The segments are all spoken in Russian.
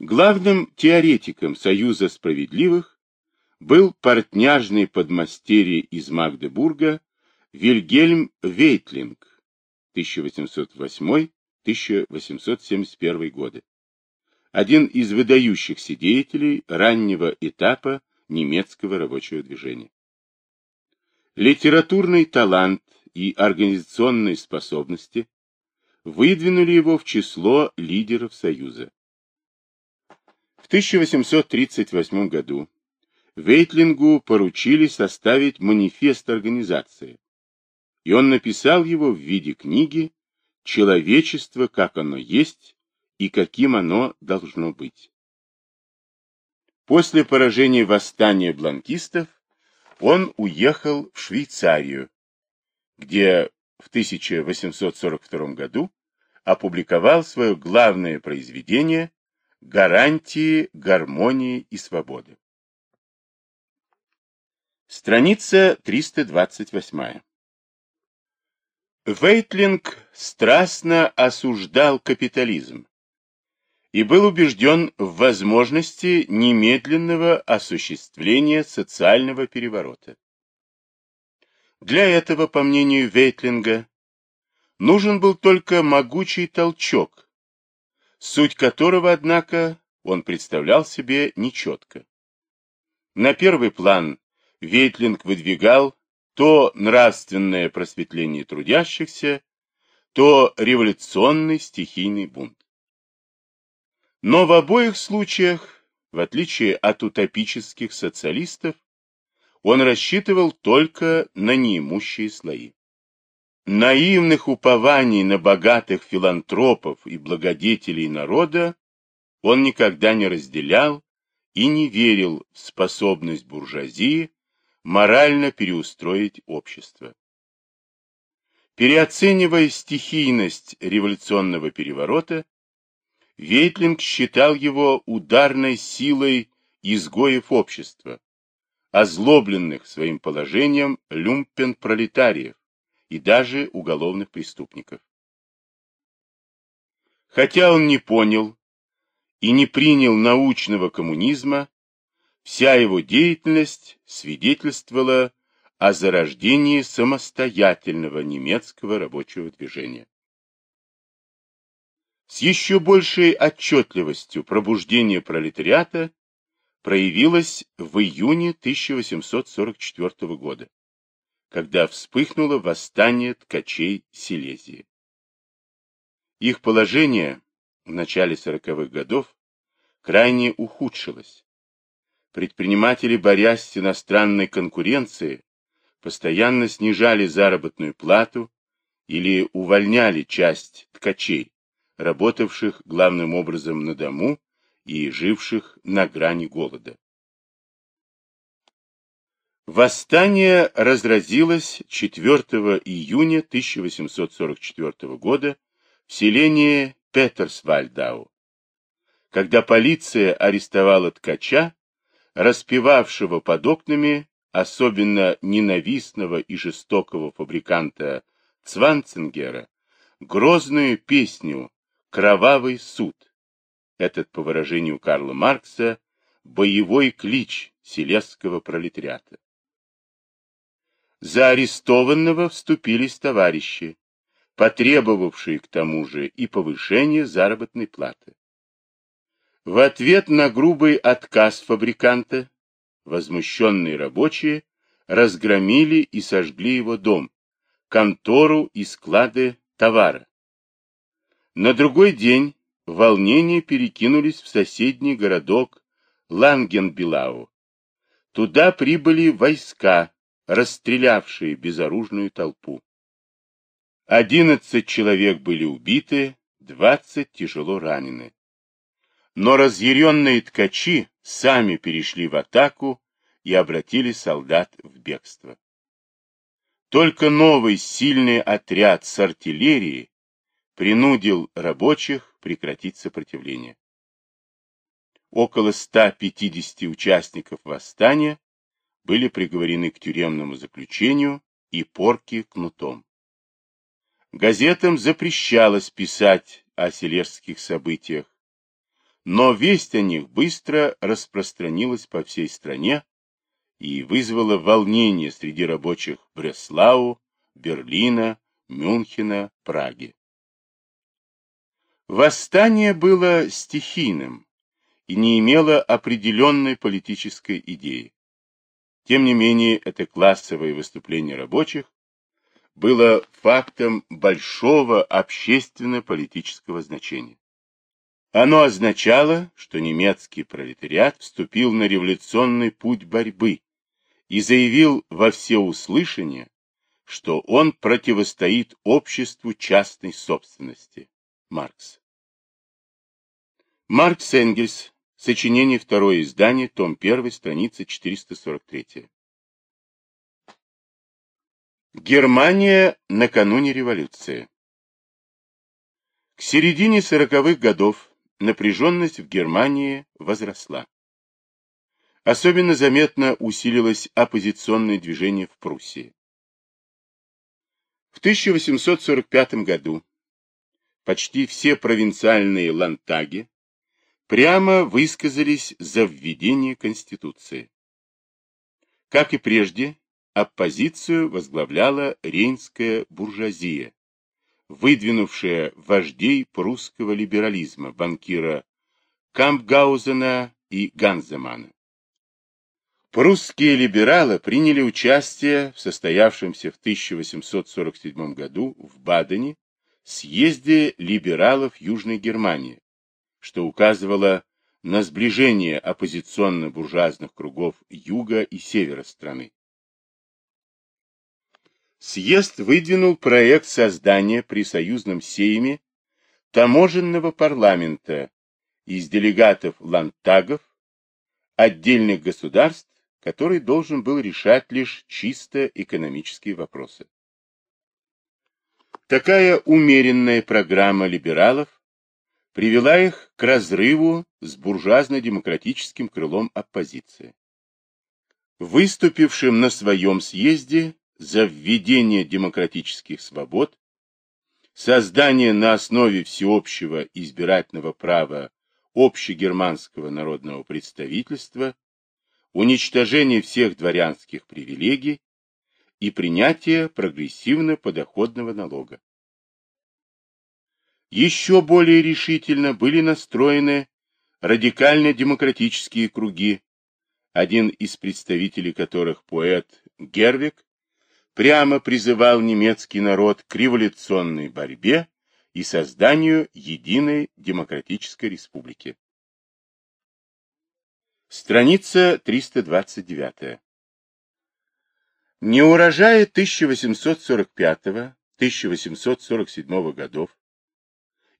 Главным теоретиком Союза справедливых был портняжный подмастерье из Магдебурга Вильгельм Вейтлинг 1808-1871 годы, один из выдающихся деятелей раннего этапа немецкого рабочего движения. Литературный талант и организационные способности выдвинули его в число лидеров Союза. В 1838 году Вейтлингу поручили составить манифест организации, и он написал его в виде книги «Человечество, как оно есть и каким оно должно быть». После поражения восстания бланкистов он уехал в Швейцарию, где в 1842 году опубликовал свое главное произведение «Гарантии гармонии и свободы». Страница 328. Вейтлинг страстно осуждал капитализм и был убежден в возможности немедленного осуществления социального переворота. Для этого, по мнению Вейтлинга, нужен был только могучий толчок, суть которого, однако, он представлял себе нечетко. На первый план Вейтлинг выдвигал то нравственное просветление трудящихся, то революционный стихийный бунт. Но в обоих случаях, в отличие от утопических социалистов, он рассчитывал только на неимущие слои. Наивных упований на богатых филантропов и благодетелей народа он никогда не разделял и не верил в способность буржуазии морально переустроить общество. Переоценивая стихийность революционного переворота, Вейтлинг считал его ударной силой изгоев общества, озлобленных своим положением люмпен-пролетариев и даже уголовных преступников. Хотя он не понял и не принял научного коммунизма, Вся его деятельность свидетельствовала о зарождении самостоятельного немецкого рабочего движения. С еще большей отчетливостью пробуждение пролетариата проявилось в июне 1844 года, когда вспыхнуло восстание ткачей Силезии. Их положение в начале 40-х годов крайне ухудшилось. Предприниматели, борясь с иностранной конкуренцией, постоянно снижали заработную плату или увольняли часть ткачей, работавших главным образом на дому и живших на грани голода. Восстание разразилось 4 июня 1844 года в селении Петерсвальдау, когда полиция арестовала ткача, распевавшего под окнами особенно ненавистного и жестокого фабриканта Цванцингера, грозную песню «Кровавый суд». Этот, по выражению Карла Маркса, боевой клич селесского пролетариата. За арестованного вступились товарищи, потребовавшие к тому же и повышения заработной платы. В ответ на грубый отказ фабриканта, возмущенные рабочие разгромили и сожгли его дом, контору и склады товара. На другой день волнения перекинулись в соседний городок Лангенбилау. Туда прибыли войска, расстрелявшие безоружную толпу. Одиннадцать человек были убиты, двадцать тяжело ранены. Но разъяренные ткачи сами перешли в атаку и обратили солдат в бегство. Только новый сильный отряд с артиллерией принудил рабочих прекратить сопротивление. Около 150 участников восстания были приговорены к тюремному заключению и порке кнутом. Газетам запрещалось писать о сележских событиях, но весть о них быстро распространилась по всей стране и вызвала волнение среди рабочих Бреслау, Берлина, Мюнхена, Праги. Восстание было стихийным и не имело определенной политической идеи. Тем не менее, это классовое выступление рабочих было фактом большого общественно-политического значения. Оно означало, что немецкий пролетариат вступил на революционный путь борьбы и заявил во всеуслышание, что он противостоит обществу частной собственности. Маркс. Маркс Энгельс. Сочинение второе издание, том 1, страница 443. Германия накануне революции. К середине сороковых годов напряженность в Германии возросла. Особенно заметно усилилось оппозиционное движение в Пруссии. В 1845 году почти все провинциальные лантаги прямо высказались за введение Конституции. Как и прежде, оппозицию возглавляла рейнская буржуазия, выдвинувшая вождей прусского либерализма, банкира Кампгаузена и Ганземана. Прусские либералы приняли участие в состоявшемся в 1847 году в Бадене съезде либералов Южной Германии, что указывало на сближение оппозиционно-буржуазных кругов юга и севера страны. Съезд выдвинул проект создания при союзном сейме таможенного парламента из делегатов ландтагов, отдельных государств который должен был решать лишь чисто экономические вопросы. Такая умеренная программа либералов привела их к разрыву с буржуазно-демократическим крылом оппозиции. Выступившим на своем съезде за введение демократических свобод, создание на основе всеобщего избирательного права общегерманского народного представительства уничтожение всех дворянских привилегий и принятие прогрессивно-подоходного налога. Еще более решительно были настроены радикально-демократические круги, один из представителей которых, поэт Гервик, прямо призывал немецкий народ к революционной борьбе и созданию единой демократической республики. Страница 329. Неурожаи 1845-1847 годов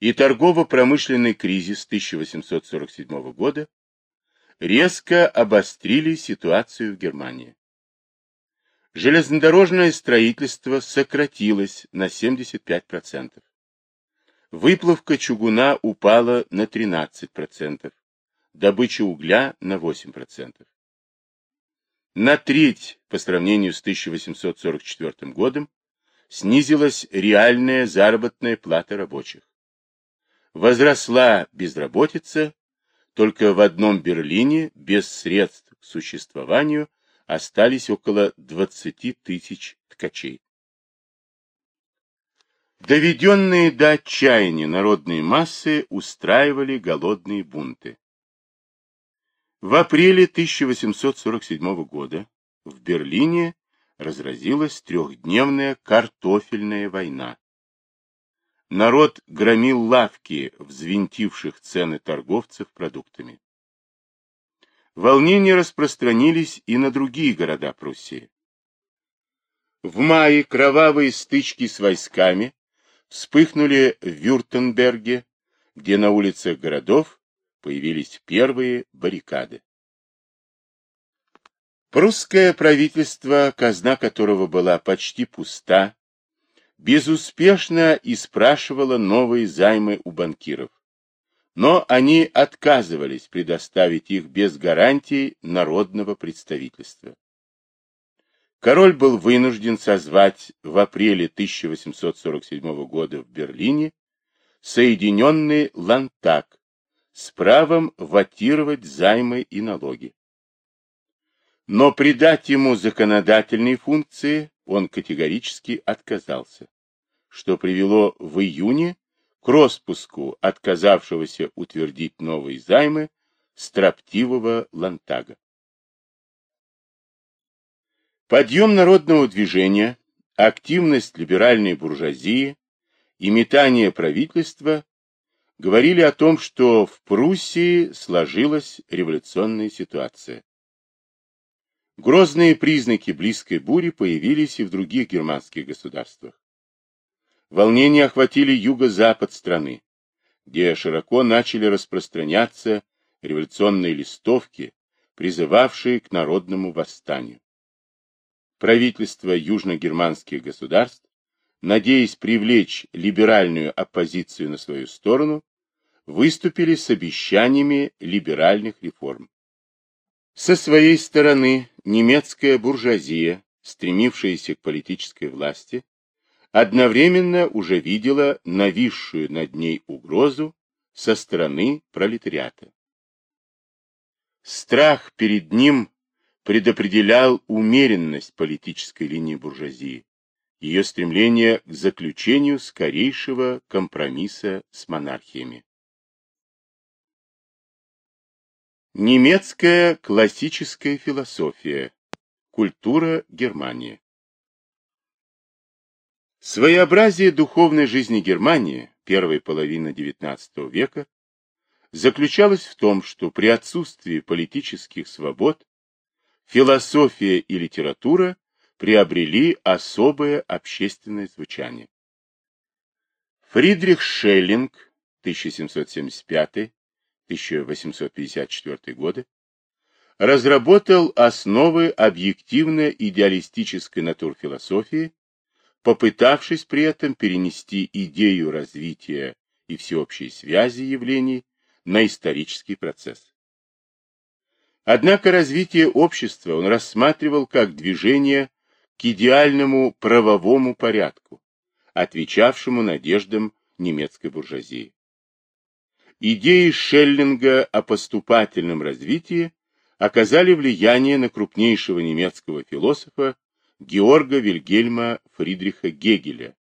и торгово-промышленный кризис 1847 года резко обострили ситуацию в Германии. Железнодорожное строительство сократилось на 75%. Выплавка чугуна упала на 13% добыча угля на 8%. На треть по сравнению с 1844 годом снизилась реальная заработная плата рабочих. Возросла безработица, только в одном Берлине без средств к существованию остались около 20 тысяч ткачей. Доведенные до отчаяния народные массы устраивали голодные бунты. В апреле 1847 года в Берлине разразилась трехдневная картофельная война. Народ громил лавки, взвинтивших цены торговцев продуктами. Волнения распространились и на другие города Пруссии. В мае кровавые стычки с войсками вспыхнули в Вюртемберге, где на улицах городов появились первые баррикады. Прусское правительство, казна которого была почти пуста, безуспешно испрашивало новые займы у банкиров. Но они отказывались предоставить их без гарантий народного представительства. Король был вынужден созвать в апреле 1847 года в Берлине Соединенный Лантак, с правом ватировать займы и налоги. Но придать ему законодательные функции он категорически отказался, что привело в июне к распуску отказавшегося утвердить новые займы строптивого Лантага. Подъем народного движения, активность либеральной буржуазии и метание правительства говорили о том, что в Пруссии сложилась революционная ситуация. Грозные признаки близкой бури появились и в других германских государствах. Волнения охватили юго-запад страны, где широко начали распространяться революционные листовки, призывавшие к народному восстанию. Правительства южногерманских государств, надеясь привлечь либеральную оппозицию на свою сторону, выступили с обещаниями либеральных реформ. Со своей стороны немецкая буржуазия, стремившаяся к политической власти, одновременно уже видела нависшую над ней угрозу со стороны пролетариата. Страх перед ним предопределял умеренность политической линии буржуазии, ее стремление к заключению скорейшего компромисса с монархиями. Немецкая классическая философия. Культура Германии. Своеобразие духовной жизни Германии первой половины XIX века заключалось в том, что при отсутствии политических свобод философия и литература приобрели особое общественное звучание. Фридрих Шеллинг 1775 1854 годы, разработал основы объективно-идеалистической натурфилософии, попытавшись при этом перенести идею развития и всеобщей связи явлений на исторический процесс. Однако развитие общества он рассматривал как движение к идеальному правовому порядку, отвечавшему надеждам немецкой буржуазии. Идеи Шеллинга о поступательном развитии оказали влияние на крупнейшего немецкого философа Георга Вильгельма Фридриха Гегеля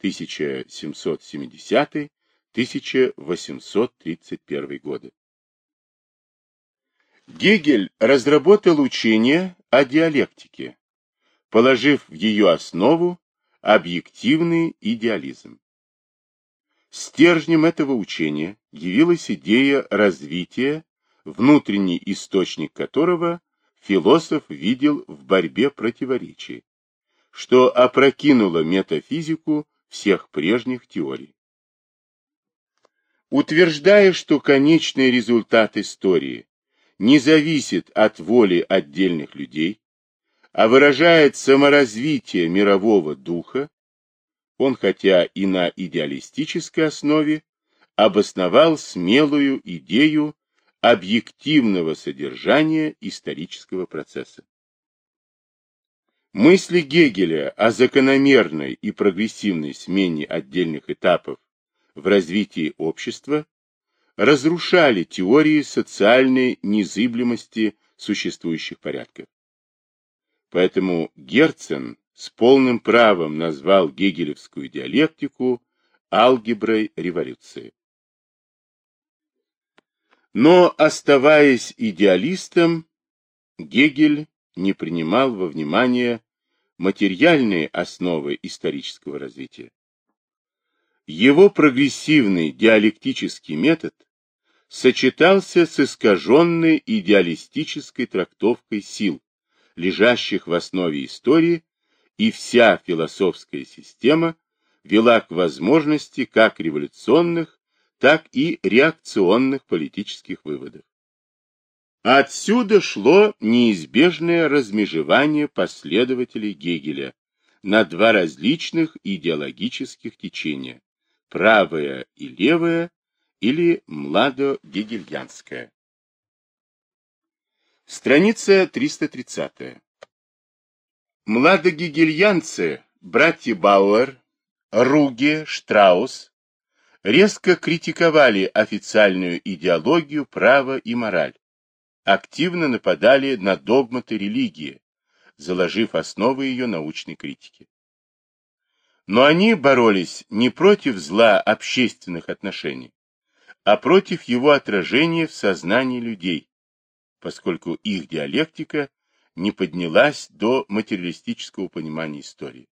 1770-1831 годы. Гегель разработал учение о диалектике, положив в ее основу объективный идеализм. Стержнем этого учения явилась идея развития, внутренний источник которого философ видел в борьбе противоречий, что опрокинуло метафизику всех прежних теорий. Утверждая, что конечный результат истории не зависит от воли отдельных людей, а выражает саморазвитие мирового духа, он, хотя и на идеалистической основе, обосновал смелую идею объективного содержания исторического процесса. Мысли Гегеля о закономерной и прогрессивной смене отдельных этапов в развитии общества разрушали теории социальной незыблемости существующих порядков. Поэтому Герцен с полным правом назвал гегелевскую диалектику алгеброй революции. Но, оставаясь идеалистом, Гегель не принимал во внимание материальные основы исторического развития. Его прогрессивный диалектический метод сочетался с искаженной идеалистической трактовкой сил, лежащих в основе истории и вся философская система вела к возможности как революционных, так и реакционных политических выводов. Отсюда шло неизбежное размежевание последователей Гегеля на два различных идеологических течения – правое и левое или младо-гегельянское. Страница 330. Младогегельянцы, братья Бауэр, Руге, Штраус, резко критиковали официальную идеологию, право и мораль, активно нападали на догматы религии, заложив основы ее научной критики. Но они боролись не против зла общественных отношений, а против его отражения в сознании людей, поскольку их диалектика не поднялась до материалистического понимания истории.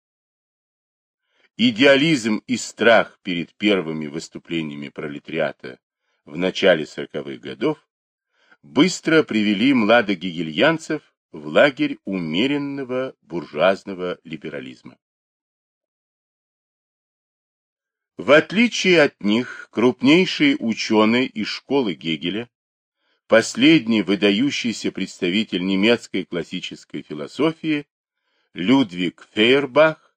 Идеализм и страх перед первыми выступлениями пролетариата в начале 40-х годов быстро привели младогегельянцев в лагерь умеренного буржуазного либерализма. В отличие от них, крупнейший ученый из школы Гегеля, последний выдающийся представитель немецкой классической философии, Людвиг Фейербах,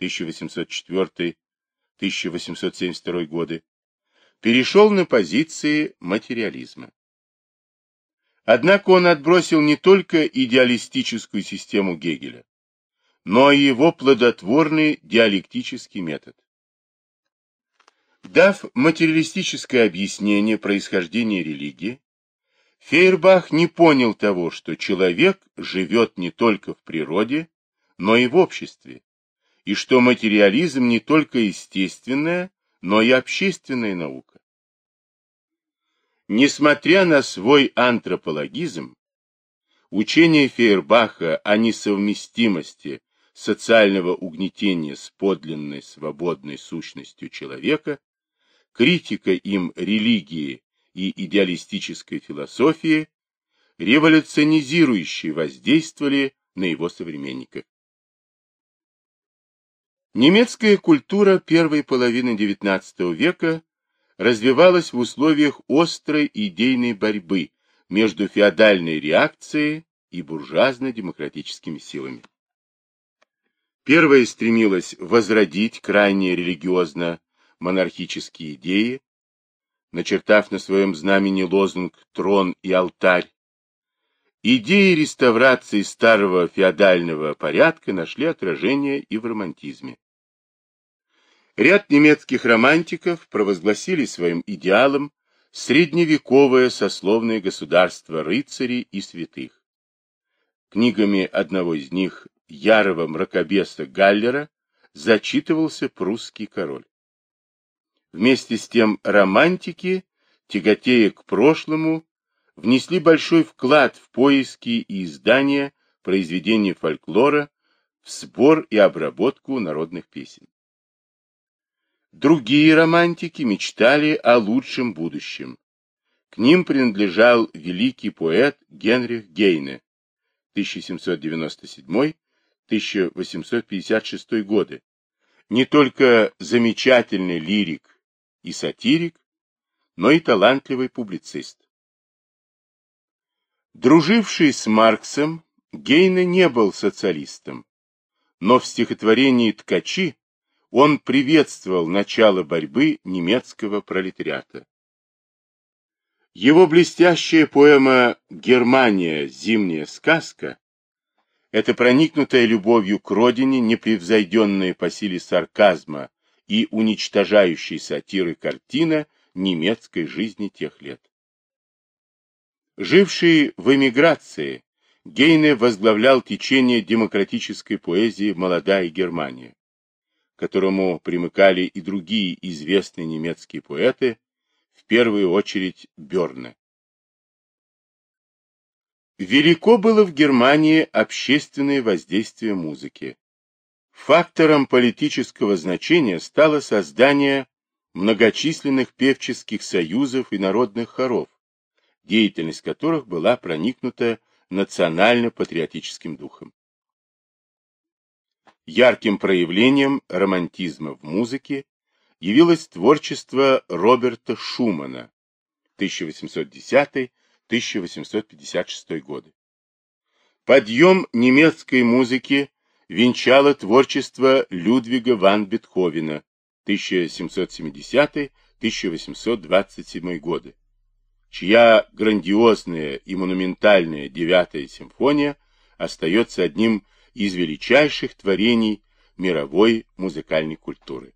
1804-1872 годы, перешел на позиции материализма. Однако он отбросил не только идеалистическую систему Гегеля, но и его плодотворный диалектический метод. Дав материалистическое объяснение происхождения религии, Фейербах не понял того, что человек живет не только в природе, но и в обществе, и что материализм не только естественная, но и общественная наука. Несмотря на свой антропологизм, учение Фейербаха о несовместимости социального угнетения с подлинной свободной сущностью человека критика им религии и идеалистической философии, революционизирующие воздействовали на его современников. Немецкая культура первой половины XIX века развивалась в условиях острой идейной борьбы между феодальной реакцией и буржуазно-демократическими силами. Первая стремилась возродить крайне религиозно монархические идеи, начертав на своем знамени лозунг «Трон и алтарь», идеи реставрации старого феодального порядка нашли отражение и в романтизме. Ряд немецких романтиков провозгласили своим идеалом средневековое сословное государство рыцарей и святых. Книгами одного из них, ярого мракобеса Галлера, зачитывался прусский король. Вместе с тем романтики, тяготея к прошлому, внесли большой вклад в поиски и издание произведений фольклора, в сбор и обработку народных песен. Другие романтики мечтали о лучшем будущем. К ним принадлежал великий поэт Генрих Гейне 1797-1856 годы, не только замечательный лирик и сатирик, но и талантливый публицист. Друживший с Марксом, Гейне не был социалистом, но в стихотворении «Ткачи» он приветствовал начало борьбы немецкого пролетариата. Его блестящая поэма «Германия. Зимняя сказка» это проникнутая любовью к родине, непревзойденная по силе сарказма и уничтожающей сатиры картина немецкой жизни тех лет. Живший в эмиграции, Гейне возглавлял течение демократической поэзии «Молодая Германия», к которому примыкали и другие известные немецкие поэты, в первую очередь Бёрне. Велико было в Германии общественное воздействие музыки. Фактором политического значения стало создание многочисленных певческих союзов и народных хоров, деятельность которых была проникнута национально-патриотическим духом. Ярким проявлением романтизма в музыке явилось творчество Роберта Шумана 1810-1856 годы. Подъем немецкой музыки венчало творчество Людвига ван Бетховена 1770-1827 годы, чья грандиозная и монументальная девятая симфония остается одним из величайших творений мировой музыкальной культуры.